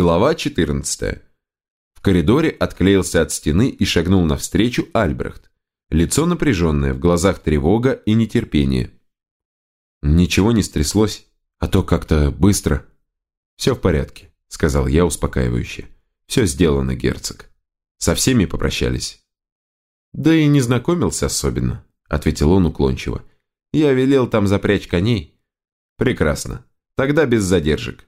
Глава 14. В коридоре отклеился от стены и шагнул навстречу Альбрехт. Лицо напряженное, в глазах тревога и нетерпение. Ничего не стряслось, а то как-то быстро. «Все в порядке», — сказал я успокаивающе. «Все сделано, герцог. Со всеми попрощались». «Да и не знакомился особенно», — ответил он уклончиво. «Я велел там запрячь коней». «Прекрасно. Тогда без задержек.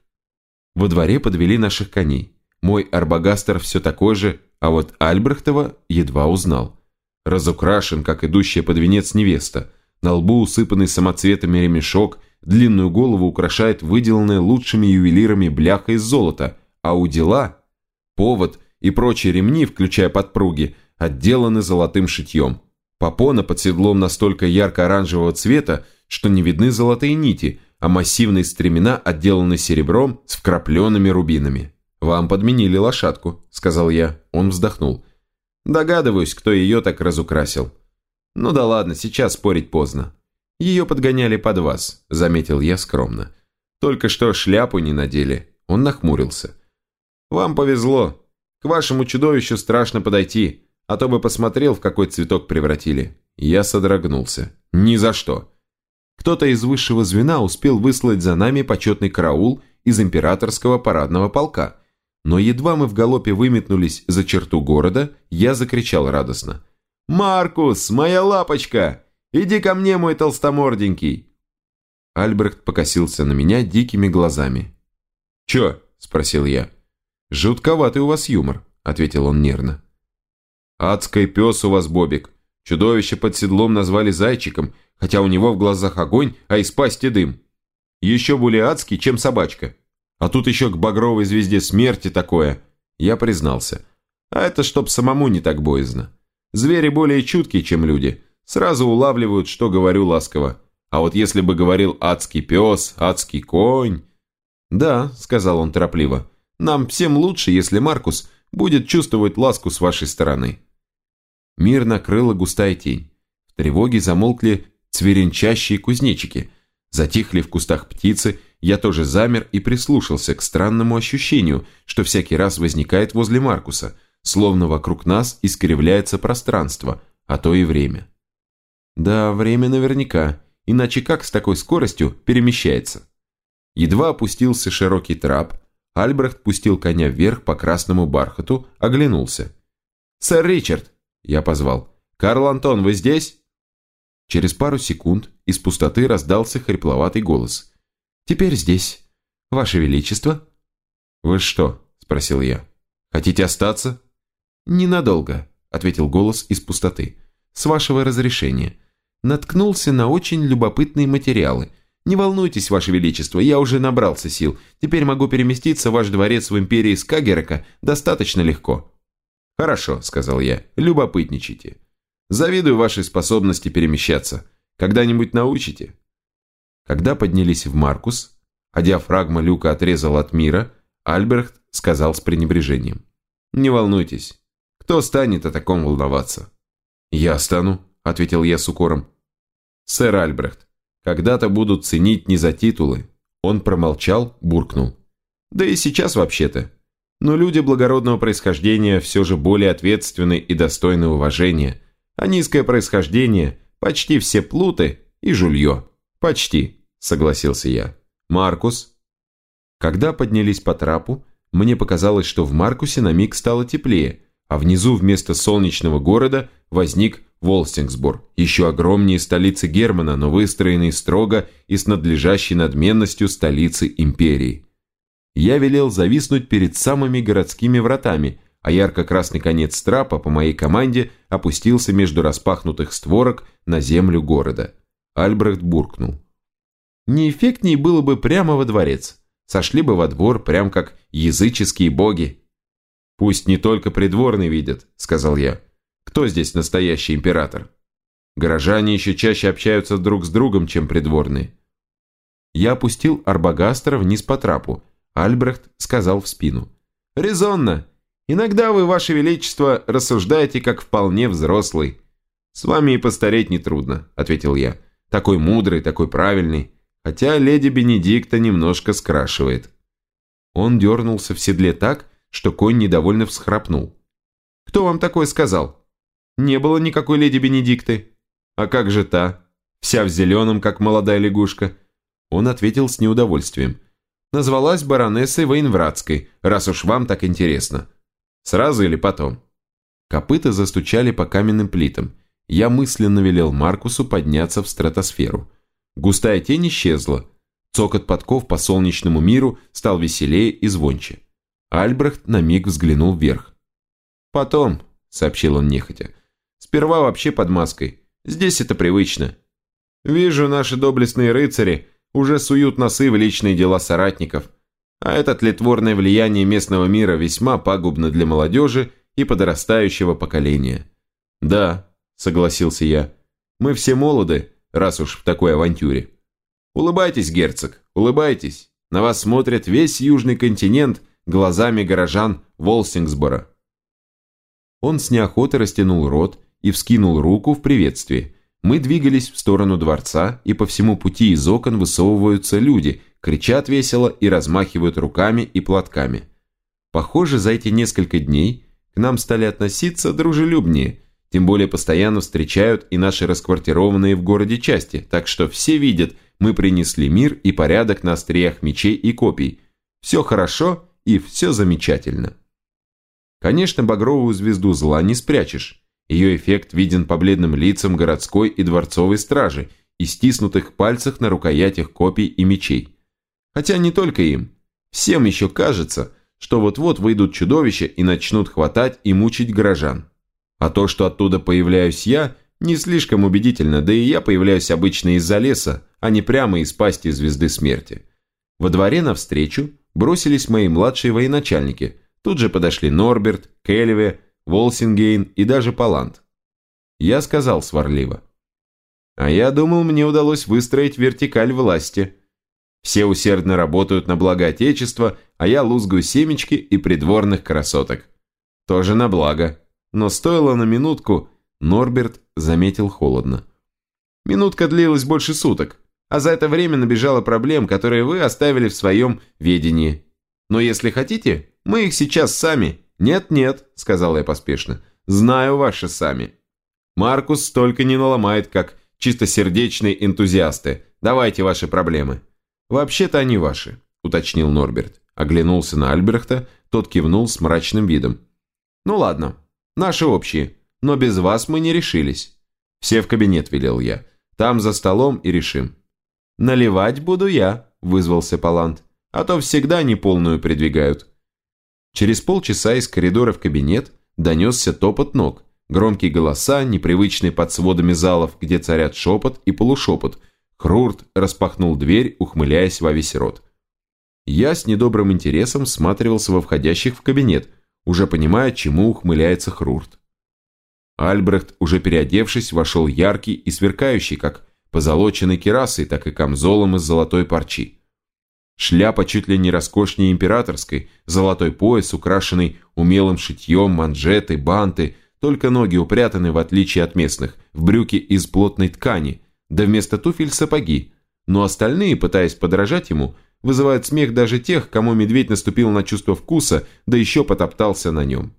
Во дворе подвели наших коней. Мой арбагастер все такой же, а вот Альбрехтова едва узнал. Разукрашен, как идущая под венец невеста. На лбу усыпанный самоцветами ремешок, длинную голову украшает выделанная лучшими ювелирами бляха из золота, а у дела повод и прочие ремни, включая подпруги, отделаны золотым шитьем. Попона под седлом настолько ярко-оранжевого цвета, что не видны золотые нити – а массивные стремена отделаны серебром с вкрапленными рубинами. «Вам подменили лошадку», — сказал я. Он вздохнул. «Догадываюсь, кто ее так разукрасил». «Ну да ладно, сейчас спорить поздно». «Ее подгоняли под вас», — заметил я скромно. «Только что шляпу не надели». Он нахмурился. «Вам повезло. К вашему чудовищу страшно подойти, а то бы посмотрел, в какой цветок превратили». Я содрогнулся. «Ни за что. Кто-то из высшего звена успел выслать за нами почетный караул из императорского парадного полка. Но едва мы в галопе выметнулись за черту города, я закричал радостно. «Маркус, моя лапочка! Иди ко мне, мой толстоморденький!» Альбрехт покосился на меня дикими глазами. «Чё?» – спросил я. «Жутковатый у вас юмор», – ответил он нервно. «Адский пес у вас, Бобик. Чудовище под седлом назвали зайчиком, хотя у него в глазах огонь, а из пасти дым. Еще более адский, чем собачка. А тут еще к багровой звезде смерти такое. Я признался. А это чтоб самому не так боязно. Звери более чуткие, чем люди. Сразу улавливают, что говорю ласково. А вот если бы говорил адский пес, адский конь... «Да», — сказал он торопливо, — «нам всем лучше, если Маркус будет чувствовать ласку с вашей стороны». Мир накрыла густая тень. В тревоге замолкли цверенчащие кузнечики. Затихли в кустах птицы, я тоже замер и прислушался к странному ощущению, что всякий раз возникает возле Маркуса, словно вокруг нас искривляется пространство, а то и время. Да, время наверняка, иначе как с такой скоростью перемещается? Едва опустился широкий трап, Альбрехт пустил коня вверх по красному бархату, оглянулся. «Сэр Ричард!» – я позвал. «Карл Антон, вы здесь?» Через пару секунд из пустоты раздался хрипловатый голос. «Теперь здесь. Ваше Величество». «Вы что?» – спросил я. «Хотите остаться?» «Ненадолго», – ответил голос из пустоты. «С вашего разрешения. Наткнулся на очень любопытные материалы. Не волнуйтесь, Ваше Величество, я уже набрался сил. Теперь могу переместиться в ваш дворец в империи Скагерека достаточно легко». «Хорошо», – сказал я, – «любопытничайте». Завидую вашей способности перемещаться. Когда-нибудь научите?» Когда поднялись в Маркус, а диафрагма люка отрезал от мира, Альберт сказал с пренебрежением. «Не волнуйтесь. Кто станет о таком волноваться?» «Я стану», — ответил я с укором. «Сэр Альбрехт, когда-то будут ценить не за титулы». Он промолчал, буркнул. «Да и сейчас вообще-то. Но люди благородного происхождения все же более ответственны и достойны уважения, а низкое происхождение – почти все плуты и жулье. Почти, согласился я. Маркус? Когда поднялись по трапу, мне показалось, что в Маркусе на миг стало теплее, а внизу вместо солнечного города возник Волстингсбор, еще огромнее столицы Германа, но выстроенный строго и с надлежащей надменностью столицы империи. Я велел зависнуть перед самыми городскими вратами – а ярко-красный конец трапа по моей команде опустился между распахнутых створок на землю города. Альбрехт буркнул. Не эффектнее было бы прямо во дворец. Сошли бы во двор, прям как языческие боги. «Пусть не только придворные видят», — сказал я. «Кто здесь настоящий император?» Горожане еще чаще общаются друг с другом, чем придворные. Я опустил Арбагастера вниз по трапу. Альбрехт сказал в спину. «Резонно. Иногда вы, ваше величество, рассуждаете как вполне взрослый. С вами и постареть нетрудно, ответил я. Такой мудрый, такой правильный. Хотя леди Бенедикта немножко скрашивает. Он дернулся в седле так, что конь недовольно всхрапнул. «Кто вам такое сказал?» «Не было никакой леди Бенедикты». «А как же та? Вся в зеленом, как молодая лягушка». Он ответил с неудовольствием. «Назвалась баронессой Вейнвратской, раз уж вам так интересно. Сразу или потом?» Копыта застучали по каменным плитам. Я мысленно велел Маркусу подняться в стратосферу. Густая тень исчезла. Цокот подков по солнечному миру стал веселее и звонче. Альбрехт на миг взглянул вверх. «Потом», — сообщил он нехотя, — «сперва вообще под маской. Здесь это привычно. Вижу, наши доблестные рыцари уже суют носы в личные дела соратников, а это тлетворное влияние местного мира весьма пагубно для молодежи и подрастающего поколения». «Да», — согласился я, — «мы все молоды, раз уж в такой авантюре». «Улыбайтесь, герцог, улыбайтесь. На вас смотрит весь южный континент глазами горожан Волсингсбора». Он с неохотой растянул рот и вскинул руку в приветствии. Мы двигались в сторону дворца, и по всему пути из окон высовываются люди, кричат весело и размахивают руками и платками. Похоже, за эти несколько дней к нам стали относиться дружелюбнее, тем более постоянно встречают и наши расквартированные в городе части, так что все видят, мы принесли мир и порядок на остриях мечей и копий. Все хорошо и все замечательно. Конечно, багровую звезду зла не спрячешь. Ее эффект виден по бледным лицам городской и дворцовой стражи и стиснутых пальцах на рукоятях копий и мечей. Хотя не только им. Всем еще кажется, что вот-вот выйдут чудовища и начнут хватать и мучить горожан. А то, что оттуда появляюсь я, не слишком убедительно, да и я появляюсь обычно из-за леса, а не прямо из пасти звезды смерти. Во дворе навстречу бросились мои младшие военачальники. Тут же подошли Норберт, Келеве, Волсингейн и даже Палант. Я сказал сварливо. А я думал, мне удалось выстроить вертикаль власти. Все усердно работают на благо Отечества, а я лузгаю семечки и придворных красоток. Тоже на благо. Но стоило на минутку, Норберт заметил холодно. Минутка длилась больше суток а за это время набежало проблем, которые вы оставили в своем ведении. Но если хотите, мы их сейчас сами. Нет-нет, сказал я поспешно, знаю ваши сами. Маркус столько не наломает, как чистосердечные энтузиасты. Давайте ваши проблемы. Вообще-то они ваши, уточнил Норберт. Оглянулся на Альберта, тот кивнул с мрачным видом. Ну ладно, наши общие, но без вас мы не решились. Все в кабинет, велел я. Там за столом и решим. «Наливать буду я», – вызвался Палант. «А то всегда неполную придвигают». Через полчаса из коридора в кабинет донесся топот ног, громкие голоса, непривычные под сводами залов, где царят шепот и полушепот. Хрурт распахнул дверь, ухмыляясь во весь рот. Я с недобрым интересом всматривался во входящих в кабинет, уже понимая, чему ухмыляется Хрурт. Альбрехт, уже переодевшись, вошел яркий и сверкающий, как позолоченной керасой, так и камзолом из золотой парчи. Шляпа чуть ли не роскошнее императорской, золотой пояс, украшенный умелым шитьем, манжеты, банты, только ноги упрятаны, в отличие от местных, в брюки из плотной ткани, да вместо туфель сапоги, но остальные, пытаясь подражать ему, вызывают смех даже тех, кому медведь наступил на чувство вкуса, да еще потоптался на нем.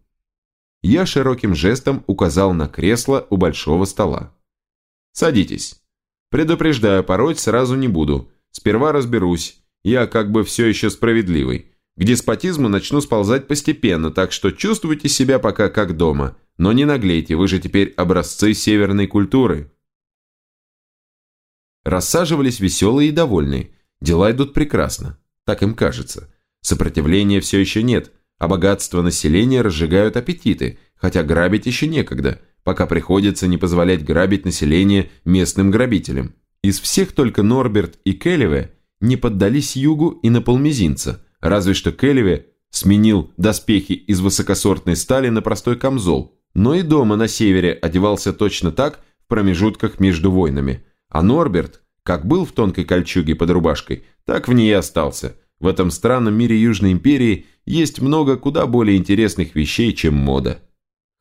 Я широким жестом указал на кресло у большого стола. «Садитесь». Предупреждаю, пороть сразу не буду. Сперва разберусь. Я как бы все еще справедливый. К деспотизму начну сползать постепенно, так что чувствуйте себя пока как дома. Но не наглейте, вы же теперь образцы северной культуры. Рассаживались веселые и довольные. Дела идут прекрасно. Так им кажется. Сопротивления все еще нет, а богатство населения разжигают аппетиты, хотя грабить еще некогда – пока приходится не позволять грабить население местным грабителям. Из всех только Норберт и Келлеве не поддались югу и на полмизинца, разве что Келлеве сменил доспехи из высокосортной стали на простой камзол, но и дома на севере одевался точно так в промежутках между войнами, а Норберт, как был в тонкой кольчуге под рубашкой, так в ней и остался. В этом странном мире Южной Империи есть много куда более интересных вещей, чем мода.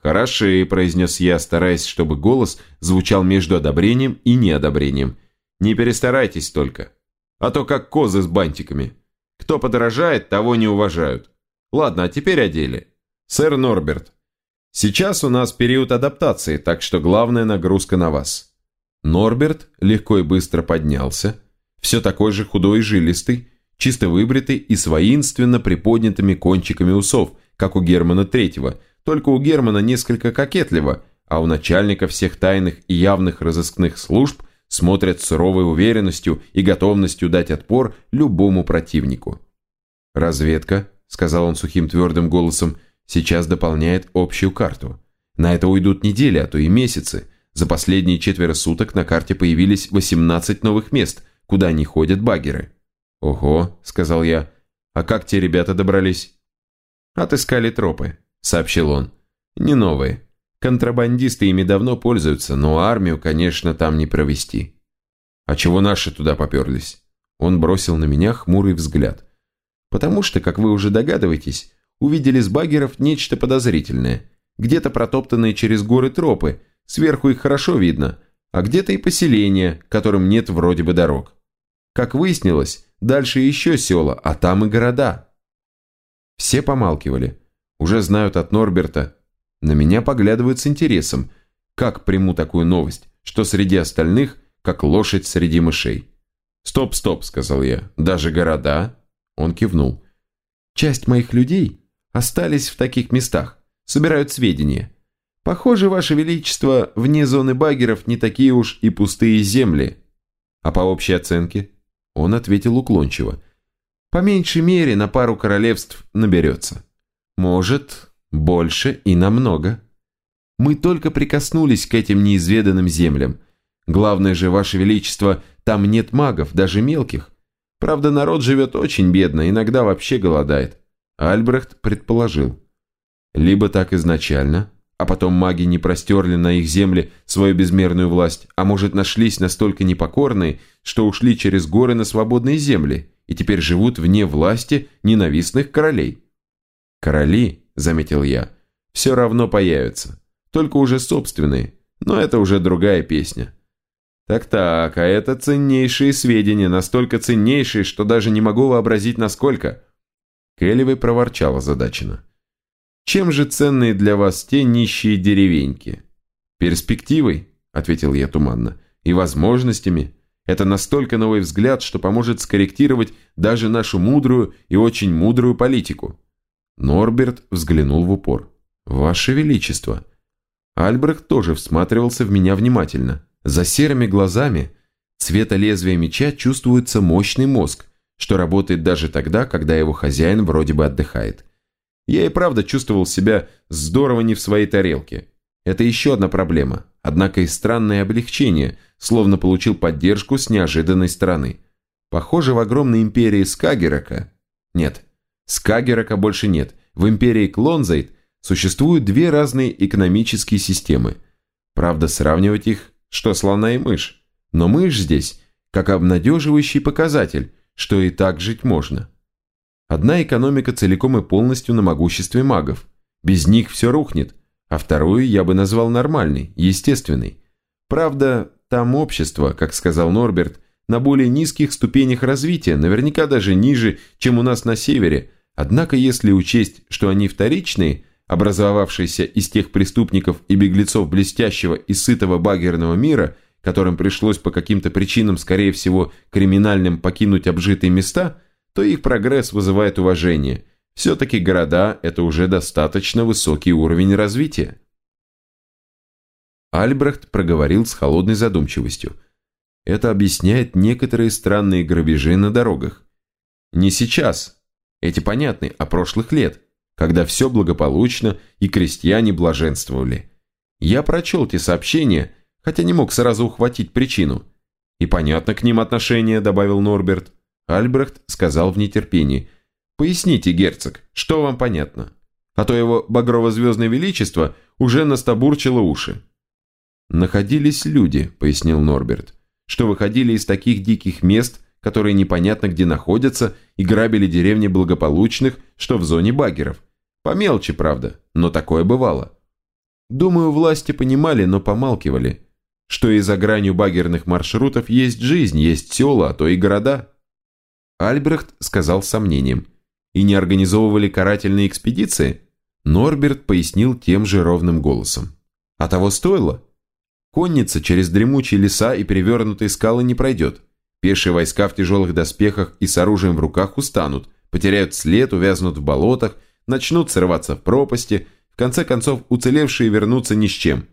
«Хороши», – произнес я, стараясь, чтобы голос звучал между одобрением и неодобрением. «Не перестарайтесь только, а то как козы с бантиками. Кто подражает, того не уважают. Ладно, а теперь о деле. Сэр Норберт, сейчас у нас период адаптации, так что главная нагрузка на вас. Норберт легко и быстро поднялся, все такой же худой и жилистый, чисто выбритый и с воинственно приподнятыми кончиками усов, как у Германа Третьего, только у Германа несколько кокетливо, а у начальника всех тайных и явных разыскных служб смотрят с суровой уверенностью и готовностью дать отпор любому противнику. «Разведка», — сказал он сухим твердым голосом, — «сейчас дополняет общую карту. На это уйдут недели, а то и месяцы. За последние четверо суток на карте появились 18 новых мест, куда не ходят багеры. «Ого», — сказал я. «А как те ребята добрались?» «Отыскали тропы», — сообщил он. «Не новые. Контрабандисты ими давно пользуются, но армию, конечно, там не провести». «А чего наши туда поперлись?» Он бросил на меня хмурый взгляд. «Потому что, как вы уже догадываетесь, увидели с багеров нечто подозрительное. Где-то протоптанные через горы тропы, сверху их хорошо видно, а где-то и поселения, которым нет вроде бы дорог. Как выяснилось, Дальше еще села, а там и города. Все помалкивали. Уже знают от Норберта. На меня поглядывают с интересом. Как приму такую новость, что среди остальных, как лошадь среди мышей? «Стоп, стоп», — сказал я. «Даже города?» Он кивнул. «Часть моих людей остались в таких местах, собирают сведения. Похоже, Ваше Величество, вне зоны багеров не такие уж и пустые земли. А по общей оценке?» Он ответил уклончиво. По меньшей мере на пару королевств наберется. Может, больше и намного. Мы только прикоснулись к этим неизведанным землям. Главное же, Ваше Величество, там нет магов, даже мелких. Правда, народ живет очень бедно, иногда вообще голодает. Альбрехт предположил. Либо так изначально, а потом маги не простерли на их земле свою безмерную власть, а может нашлись настолько непокорные, что ушли через горы на свободные земли и теперь живут вне власти ненавистных королей. «Короли», — заметил я, — «все равно появятся, только уже собственные, но это уже другая песня». «Так-так, а это ценнейшие сведения, настолько ценнейшие, что даже не могу вообразить, насколько...» Келливой проворчала задачина. Чем же ценные для вас те нищие деревеньки? Перспективой, ответил я туманно, и возможностями. Это настолько новый взгляд, что поможет скорректировать даже нашу мудрую и очень мудрую политику. Норберт взглянул в упор. «Ваше Величество!» Альбрехт тоже всматривался в меня внимательно. За серыми глазами цвета лезвия меча чувствуется мощный мозг, что работает даже тогда, когда его хозяин вроде бы отдыхает. Я и правда чувствовал себя здорово не в своей тарелке. Это еще одна проблема, однако и странное облегчение, словно получил поддержку с неожиданной стороны. Похоже, в огромной империи Скагерака... Нет, Скагерака больше нет. В империи Клонзайт существуют две разные экономические системы. Правда, сравнивать их, что слона и мышь. Но мышь здесь как обнадеживающий показатель, что и так жить можно. Одна экономика целиком и полностью на могуществе магов. Без них все рухнет. А вторую я бы назвал нормальной, естественной. Правда, там общество, как сказал Норберт, на более низких ступенях развития, наверняка даже ниже, чем у нас на севере. Однако, если учесть, что они вторичные, образовавшиеся из тех преступников и беглецов блестящего и сытого багерного мира, которым пришлось по каким-то причинам, скорее всего, криминальным покинуть обжитые места – то их прогресс вызывает уважение. Все-таки города – это уже достаточно высокий уровень развития. Альбрехт проговорил с холодной задумчивостью. Это объясняет некоторые странные грабежи на дорогах. Не сейчас, эти понятны, а прошлых лет, когда все благополучно и крестьяне блаженствовали. Я прочел те сообщения, хотя не мог сразу ухватить причину. И понятно к ним отношение, добавил Норберт. Альбрехт сказал в нетерпении. «Поясните, герцог, что вам понятно? А то его багрово-звездное величество уже настабурчило уши». «Находились люди», — пояснил Норберт, «что выходили из таких диких мест, которые непонятно где находятся, и грабили деревни благополучных, что в зоне багеров. По мелочи, правда, но такое бывало. Думаю, власти понимали, но помалкивали, что и за гранью багерных маршрутов есть жизнь, есть села, а то и города». Альбрехт сказал с сомнением. И не организовывали карательные экспедиции? Норберт пояснил тем же ровным голосом. А того стоило? Конница через дремучие леса и перевернутые скалы не пройдет. Пешие войска в тяжелых доспехах и с оружием в руках устанут, потеряют след, увязнут в болотах, начнут срываться в пропасти, в конце концов уцелевшие вернутся ни с чем.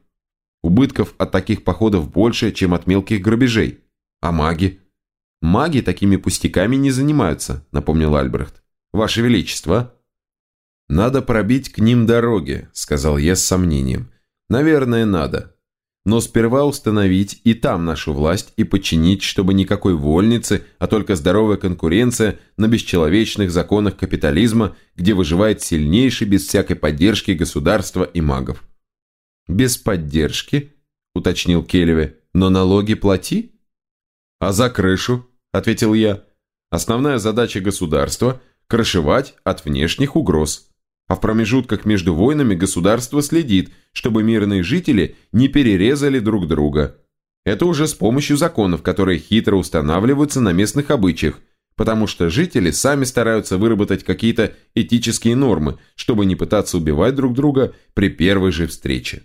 Убытков от таких походов больше, чем от мелких грабежей. А маги? Маги такими пустяками не занимаются, напомнил Альбрехт. Ваше Величество. Надо пробить к ним дороги, сказал я с сомнением. Наверное, надо. Но сперва установить и там нашу власть и подчинить, чтобы никакой вольницы, а только здоровая конкуренция на бесчеловечных законах капитализма, где выживает сильнейший без всякой поддержки государства и магов. «Без поддержки?» – уточнил Келеве. «Но налоги плати?» «А за крышу?» – ответил я. «Основная задача государства – крышевать от внешних угроз» а в промежутках между войнами государство следит, чтобы мирные жители не перерезали друг друга. Это уже с помощью законов, которые хитро устанавливаются на местных обычаях, потому что жители сами стараются выработать какие-то этические нормы, чтобы не пытаться убивать друг друга при первой же встрече.